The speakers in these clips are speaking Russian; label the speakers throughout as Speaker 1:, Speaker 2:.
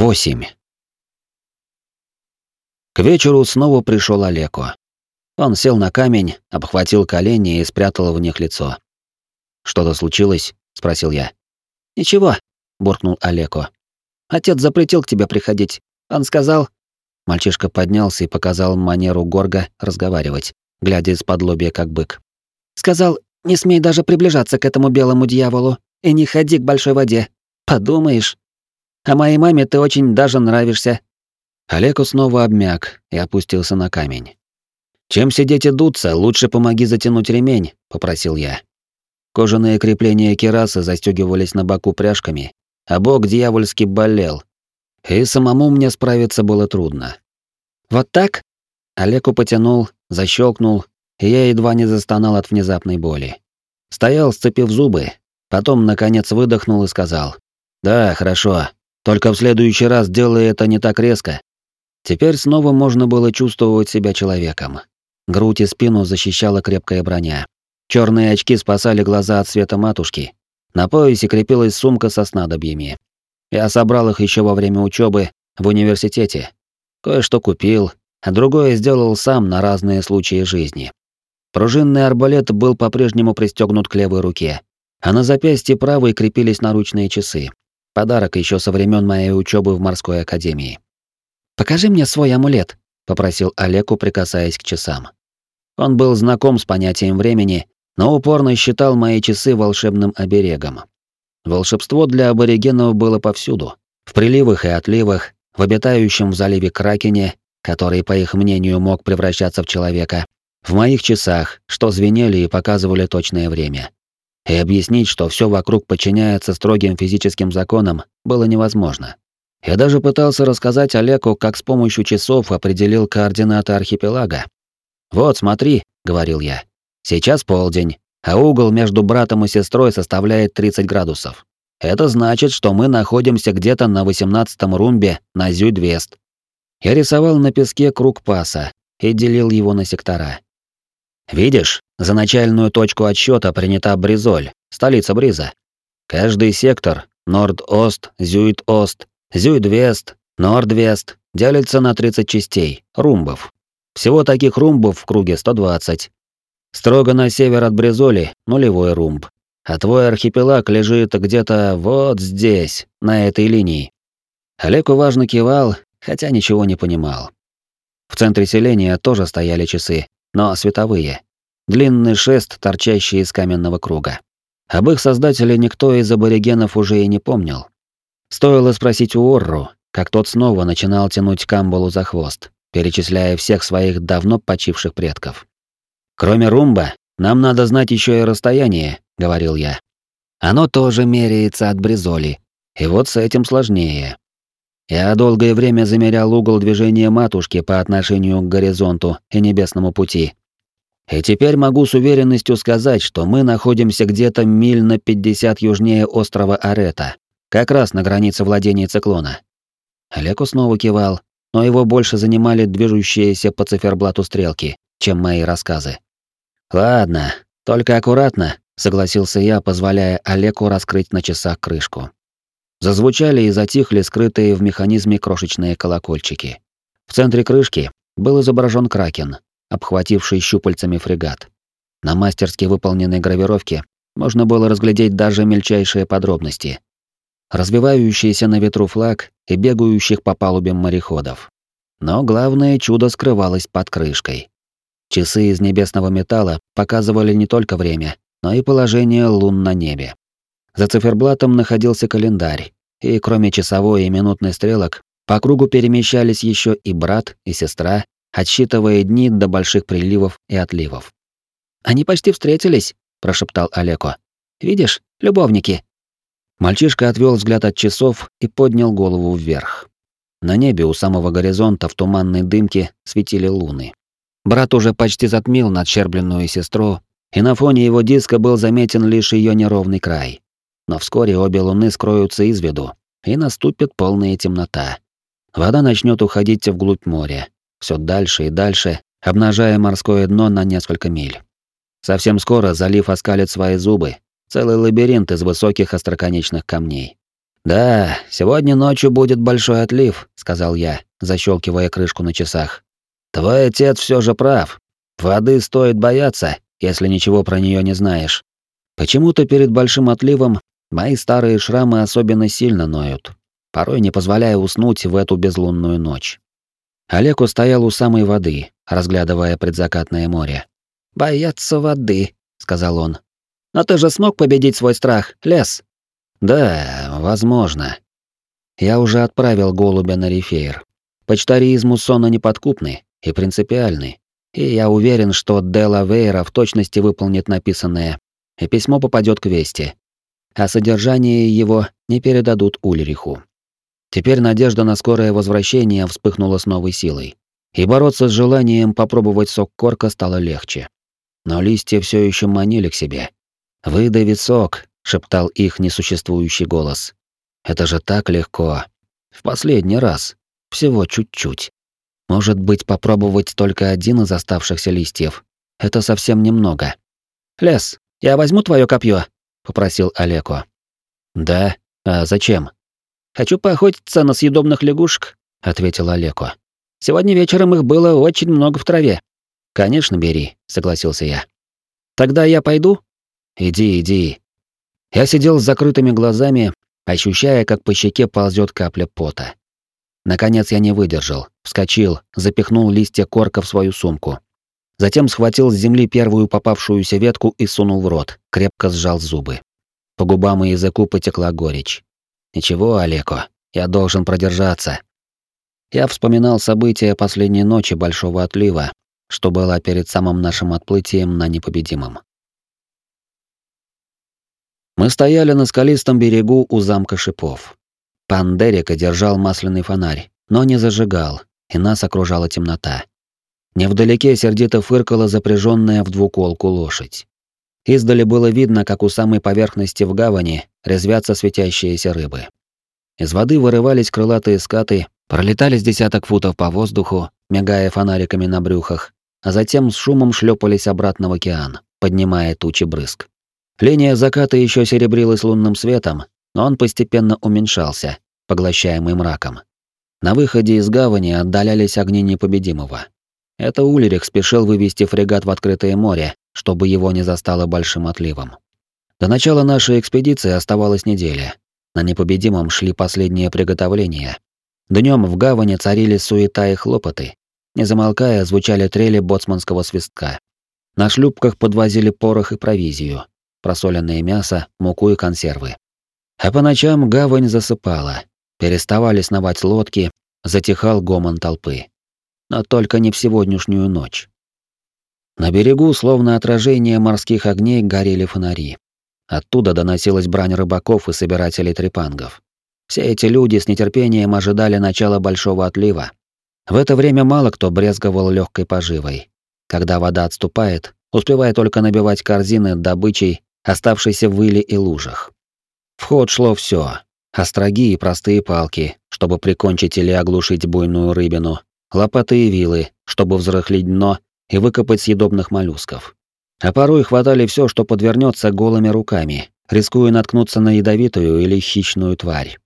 Speaker 1: 8. К вечеру снова пришел Олеко. Он сел на камень, обхватил колени и спрятал в них лицо. «Что-то случилось?» — спросил я.
Speaker 2: «Ничего», — буркнул Олеко. «Отец запретил к тебе приходить. Он сказал...»
Speaker 1: Мальчишка поднялся и показал манеру Горга разговаривать, глядя из-под лобья как бык.
Speaker 2: «Сказал, не смей даже приближаться к этому белому дьяволу и не ходи к большой воде. Подумаешь, а моей маме ты очень даже нравишься».
Speaker 1: Олег снова обмяк и опустился на камень. «Чем сидеть и дуться, лучше помоги затянуть ремень», — попросил я. Кожаные крепления керасы застегивались на боку пряжками, а бок дьявольски болел. И самому мне справиться было трудно.
Speaker 2: «Вот так?»
Speaker 1: Олегу потянул, защелкнул, и я едва не застонал от внезапной боли. Стоял, сцепив зубы, потом, наконец, выдохнул и сказал. «Да, хорошо, только в следующий раз делай это не так резко. Теперь снова можно было чувствовать себя человеком. Грудь и спину защищала крепкая броня. Черные очки спасали глаза от света матушки. На поясе крепилась сумка со снадобьями. Я собрал их еще во время учебы в университете. Кое-что купил, а другое сделал сам на разные случаи жизни. Пружинный арбалет был по-прежнему пристегнут к левой руке, а на запястье правой крепились наручные часы. Подарок еще со времен моей учебы в морской академии.
Speaker 2: «Покажи мне свой амулет», — попросил Олеку, прикасаясь к часам. Он был знаком с понятием времени, но упорно считал мои часы волшебным оберегом.
Speaker 1: Волшебство для аборигенов было повсюду. В приливах и отливах, в обитающем в заливе Кракене, который, по их мнению, мог превращаться в человека, в моих часах, что звенели и показывали точное время и объяснить, что все вокруг подчиняется строгим физическим законам, было невозможно. Я даже пытался рассказать Олегу, как с помощью часов определил координаты архипелага. «Вот, смотри», — говорил я, — «сейчас полдень, а угол между братом и сестрой составляет 30 градусов. Это значит, что мы находимся где-то на 18-м румбе на Зюдвест». Я рисовал на песке круг паса и делил его на сектора. Видишь, за начальную точку отсчета принята Бризоль, столица Бриза. Каждый сектор Норд-Ост, Зюит-Ост, Зюит-Вест, Норд-Вест делится на 30 частей, румбов. Всего таких румбов в круге 120. Строго на север от Бризоли нулевой румб. А твой архипелаг лежит где-то вот здесь, на этой линии. Олег уважно кивал, хотя ничего не понимал. В центре селения тоже стояли часы, но световые. Длинный шест, торчащий из каменного круга. Об их создателе никто из аборигенов уже и не помнил. Стоило спросить у Орру, как тот снова начинал тянуть Камбалу за хвост, перечисляя всех своих давно почивших предков. «Кроме румба, нам надо знать еще и расстояние», — говорил я. «Оно тоже меряется от Бризоли, и вот с этим сложнее. Я долгое время замерял угол движения матушки по отношению к горизонту и небесному пути. И теперь могу с уверенностью сказать, что мы находимся где-то миль на 50 южнее острова Арета, как раз на границе владения циклона. Олег снова кивал, но его больше занимали движущиеся по циферблату стрелки, чем мои рассказы. «Ладно, только аккуратно», — согласился я, позволяя Олегу раскрыть на часах крышку. Зазвучали и затихли скрытые в механизме крошечные колокольчики. В центре крышки был изображен кракен, обхвативший щупальцами фрегат. На мастерски выполненной гравировке можно было разглядеть даже мельчайшие подробности. Развивающийся на ветру флаг и бегающих по палубе мореходов. Но главное чудо скрывалось под крышкой. Часы из небесного металла показывали не только время, но и положение лун на небе. За циферблатом находился календарь, и кроме часовой и минутной стрелок, по кругу перемещались еще и брат, и сестра, отсчитывая дни до больших приливов и отливов.
Speaker 2: «Они почти встретились», — прошептал Олеко. «Видишь, любовники».
Speaker 1: Мальчишка отвел взгляд от часов и поднял голову вверх. На небе у самого горизонта в туманной дымке светили луны. Брат уже почти затмил надщербленную сестру, и на фоне его диска был заметен лишь ее неровный край но вскоре обе луны скроются из виду, и наступит полная темнота. Вода начнет уходить вглубь моря, все дальше и дальше, обнажая морское дно на несколько миль. Совсем скоро залив оскалит свои зубы, целый лабиринт из высоких остроконечных камней. «Да, сегодня ночью будет большой отлив», — сказал я, защелкивая крышку на часах. «Твой отец все же прав. Воды стоит бояться, если ничего про нее не знаешь. Почему-то перед большим отливом мои старые шрамы особенно сильно ноют, порой не позволяя уснуть в эту безлунную ночь. Олег стоял у самой воды, разглядывая предзакатное море. «Бояться воды», — сказал он. «Но ты же смог победить свой страх, лес?» «Да, возможно. Я уже отправил голубя на рефейр. Почтари из Муссона неподкупны и принципиальны, и я уверен, что Делла Вейра в точности выполнит написанное, и письмо попадет к Вести. А содержание его не передадут Ульриху. Теперь надежда на скорое возвращение вспыхнула с новой силой. И бороться с желанием попробовать сок корка стало легче. Но листья все еще манили к себе. «Выдави сок», — шептал их несуществующий голос. «Это же так легко. В последний раз. Всего чуть-чуть. Может быть, попробовать только один из оставшихся листьев. Это совсем немного. «Лес, я возьму твое копье, попросил Олеко. «Да? А зачем?» Хочу поохотиться на съедобных лягушек, ответил Олеко. Сегодня вечером их было очень много в траве. Конечно, бери, согласился я. Тогда я пойду? Иди, иди. Я сидел с закрытыми глазами, ощущая, как по щеке ползет капля пота. Наконец я не выдержал, вскочил, запихнул листья корка в свою сумку. Затем схватил с земли первую попавшуюся ветку и сунул в рот, крепко сжал зубы. По губам и языку потекла горечь. Ничего, Олеко, я должен продержаться. Я вспоминал события последней ночи Большого Отлива, что было перед самым нашим отплытием на непобедимом. Мы стояли на скалистом берегу у замка Шипов. Пан Дерека держал масляный фонарь, но не зажигал, и нас окружала темнота. Невдалеке сердито фыркала запряженная в двуколку лошадь. Издали было видно, как у самой поверхности в гавани резвятся светящиеся рыбы. Из воды вырывались крылатые скаты, пролетали с десяток футов по воздуху, мигая фонариками на брюхах, а затем с шумом шлепались обратно в океан, поднимая тучи брызг. Линия заката еще серебрилась лунным светом, но он постепенно уменьшался, поглощаемый мраком. На выходе из гавани отдалялись огни непобедимого. Это Ульрих спешил вывести фрегат в открытое море, чтобы его не застало большим отливом. До начала нашей экспедиции оставалась неделя. На непобедимом шли последние приготовления. Днем в гавани царили суета и хлопоты. Не замолкая, звучали трели боцманского свистка. На шлюпках подвозили порох и провизию, просоленное мясо, муку и консервы. А по ночам гавань засыпала. Переставали сновать лодки, затихал гомон толпы. Но только не в сегодняшнюю ночь. На берегу, словно отражение морских огней, горели фонари. Оттуда доносилась брань рыбаков и собирателей трепангов. Все эти люди с нетерпением ожидали начала большого отлива. В это время мало кто брезговал легкой поживой. Когда вода отступает, успевая только набивать корзины добычей, оставшейся в иле и лужах. В ход шло все: остроги и простые палки, чтобы прикончить или оглушить буйную рыбину, лопаты и вилы, чтобы взрыхлить дно и выкопать съедобных моллюсков. А порой хватали все, что подвернется голыми руками, рискуя наткнуться на ядовитую или хищную тварь.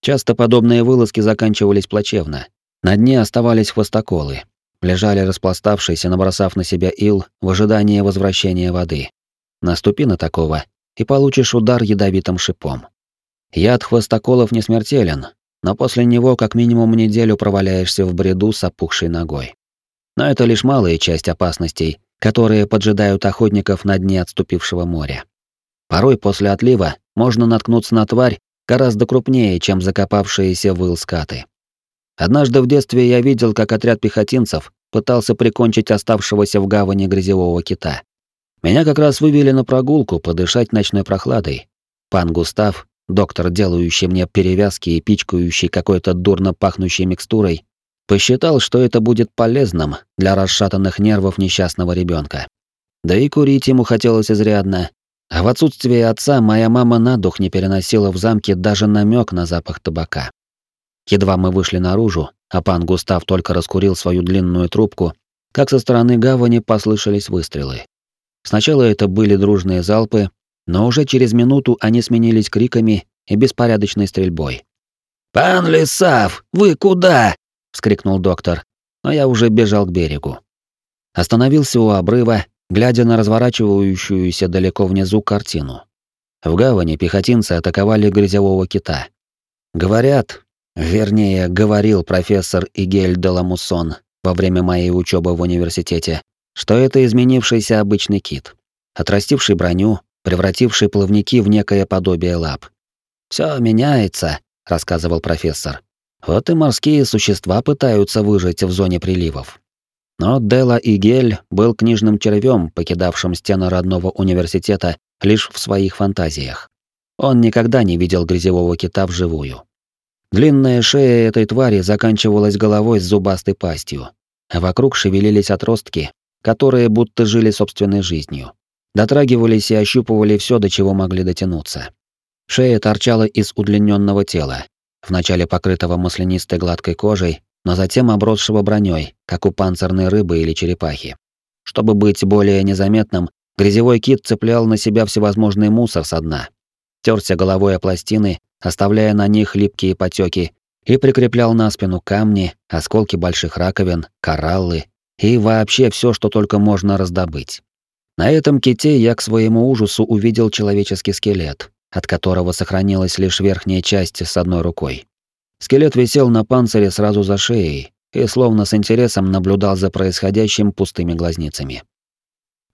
Speaker 1: Часто подобные вылазки заканчивались плачевно. На дне оставались хвостоколы, лежали распластавшиеся, набросав на себя ил в ожидании возвращения воды. Наступи на такого, и получишь удар ядовитым шипом. Яд хвостоколов не смертелен, но после него как минимум неделю проваляешься в бреду с опухшей ногой. Но это лишь малая часть опасностей, которые поджидают охотников на дне отступившего моря. Порой после отлива можно наткнуться на тварь гораздо крупнее, чем закопавшиеся в ил скаты. Однажды в детстве я видел, как отряд пехотинцев пытался прикончить оставшегося в гавани грязевого кита. Меня как раз вывели на прогулку подышать ночной прохладой. Пан Густав, доктор, делающий мне перевязки и пичкающий какой-то дурно пахнущей микстурой, Посчитал, что это будет полезным для расшатанных нервов несчастного ребенка. Да и курить ему хотелось изрядно. А в отсутствие отца моя мама на дух не переносила в замке даже намек на запах табака. Едва мы вышли наружу, а пан Густав только раскурил свою длинную трубку, как со стороны гавани послышались выстрелы. Сначала это были дружные залпы, но уже через минуту они сменились криками и беспорядочной стрельбой.
Speaker 2: «Пан Лисав, вы куда?» — вскрикнул доктор, но я уже бежал к берегу.
Speaker 1: Остановился у обрыва, глядя на разворачивающуюся далеко внизу картину. В гавани пехотинцы атаковали грязевого кита. Говорят, вернее, говорил профессор Игель де Ламуссон во время моей учебы в университете, что это изменившийся обычный кит, отрастивший броню, превративший плавники в некое подобие лап. Все меняется, рассказывал профессор. Вот и морские существа пытаются выжить в зоне приливов. Но Дела Игель был книжным червем, покидавшим стены родного университета лишь в своих фантазиях. Он никогда не видел грязевого кита вживую. Длинная шея этой твари заканчивалась головой с зубастой пастью, вокруг шевелились отростки, которые будто жили собственной жизнью. Дотрагивались и ощупывали все, до чего могли дотянуться. Шея торчала из удлиненного тела, вначале покрытого маслянистой гладкой кожей, но затем обросшего броней, как у панцирной рыбы или черепахи. Чтобы быть более незаметным, грязевой кит цеплял на себя всевозможный мусор со дна, терся головой о пластины, оставляя на них липкие потеки, и прикреплял на спину камни, осколки больших раковин, кораллы и вообще все, что только можно раздобыть. На этом ките я к своему ужасу увидел человеческий скелет, от которого сохранилась лишь верхняя часть с одной рукой. Скелет висел на панцире сразу за шеей и словно с интересом наблюдал за происходящим пустыми глазницами.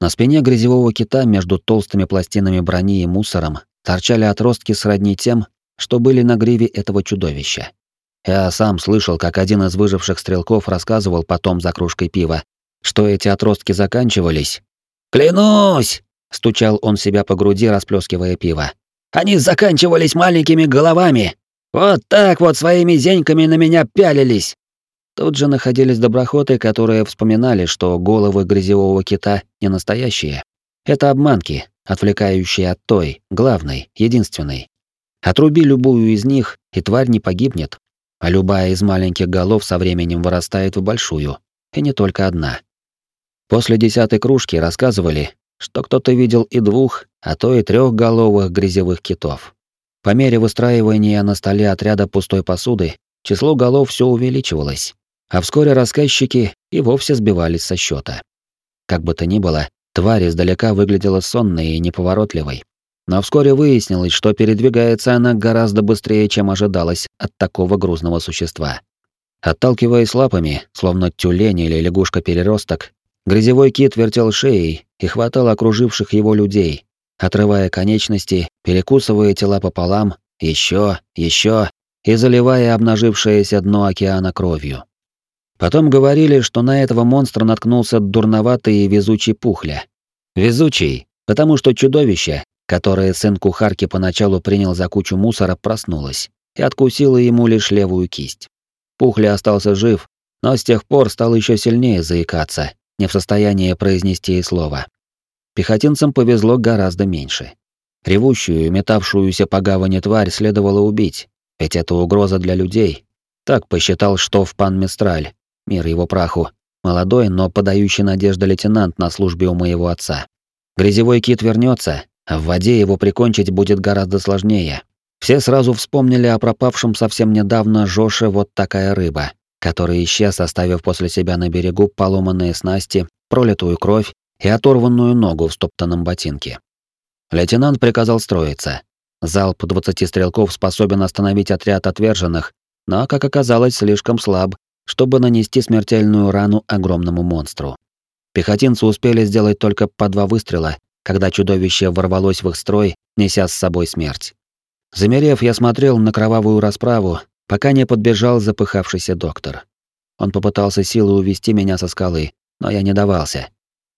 Speaker 1: На спине грязевого кита между толстыми пластинами брони и мусором торчали отростки сродни тем, что были на гриве этого чудовища. Я сам слышал, как один из выживших стрелков рассказывал потом за кружкой пива, что эти отростки заканчивались.
Speaker 2: «Клянусь!» — стучал
Speaker 1: он себя по груди, расплескивая пиво.
Speaker 2: «Они заканчивались маленькими головами! Вот так вот своими зеньками на меня пялились!»
Speaker 1: Тут же находились доброхоты, которые вспоминали, что головы грязевого кита не настоящие. Это обманки, отвлекающие от той, главной, единственной. Отруби любую из них, и тварь не погибнет, а любая из маленьких голов со временем вырастает в большую, и не только одна. После десятой кружки рассказывали, что кто-то видел и двух, а то и трехголовых грязевых китов. По мере выстраивания на столе отряда пустой посуды, число голов все увеличивалось, а вскоре рассказчики и вовсе сбивались со счета. Как бы то ни было, тварь издалека выглядела сонной и неповоротливой, но вскоре выяснилось, что передвигается она гораздо быстрее, чем ожидалось от такого грузного существа. Отталкиваясь лапами, словно тюлень или лягушка-переросток, грязевой кит вертел шеей и хватал окруживших его людей, отрывая конечности, перекусывая тела пополам, еще, еще и заливая обнажившееся дно океана кровью. Потом говорили, что на этого монстра наткнулся дурноватый и везучий пухля. Везучий, потому что чудовище, которое сын кухарки поначалу принял за кучу мусора, проснулось и откусило ему лишь левую кисть. Пухли остался жив, но с тех пор стал еще сильнее заикаться, не в состоянии произнести и слова. Пехотинцам повезло гораздо меньше. Ревущую, метавшуюся по гавани тварь следовало убить, ведь это угроза для людей. Так посчитал что в пан Мистраль, мир его праху, молодой, но подающий надежды лейтенант на службе у моего отца. Грязевой кит вернется, а в воде его прикончить будет гораздо сложнее. Все сразу вспомнили о пропавшем совсем недавно Жоше вот такая рыба, который исчез, оставив после себя на берегу поломанные снасти, пролитую кровь и оторванную ногу в стоптанном ботинке. Лейтенант приказал строиться. Залп двадцати стрелков способен остановить отряд отверженных, но, как оказалось, слишком слаб, чтобы нанести смертельную рану огромному монстру. Пехотинцы успели сделать только по два выстрела, когда чудовище ворвалось в их строй, неся с собой смерть. Замерев, я смотрел на кровавую расправу, пока не подбежал запыхавшийся доктор. Он попытался силой увести меня со скалы, но я не давался.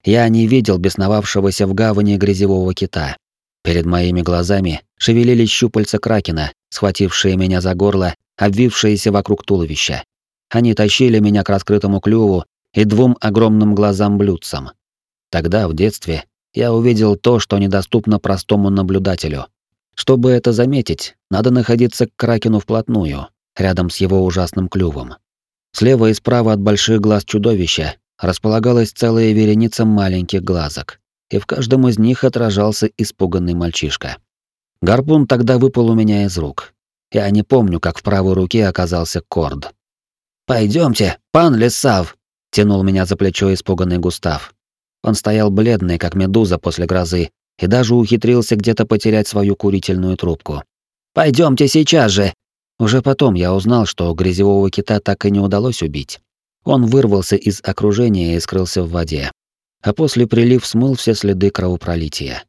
Speaker 1: Я не видел бесновавшегося в гавани грязевого кита. Перед моими глазами шевелились щупальца кракена, схватившие меня за горло, обвившиеся вокруг туловища. Они тащили меня к раскрытому клюву и двум огромным глазам-блюдцам. Тогда, в детстве, я увидел то, что недоступно простому наблюдателю. Чтобы это заметить, надо находиться к кракену вплотную, рядом с его ужасным клювом. Слева и справа от больших глаз чудовища располагалась целая вереница маленьких глазок, и в каждом из них отражался испуганный мальчишка. Гарпун тогда выпал у меня из рук. Я не помню, как в правой руке оказался корд. Пойдемте, пан Лесав, тянул меня за плечо испуганный Густав. Он стоял бледный, как медуза после грозы, и даже ухитрился где-то потерять свою курительную трубку. Пойдемте сейчас же. Уже потом я узнал, что грязевого кита так и не удалось убить. Он вырвался из окружения и скрылся в воде. А после прилив смыл все следы кровопролития.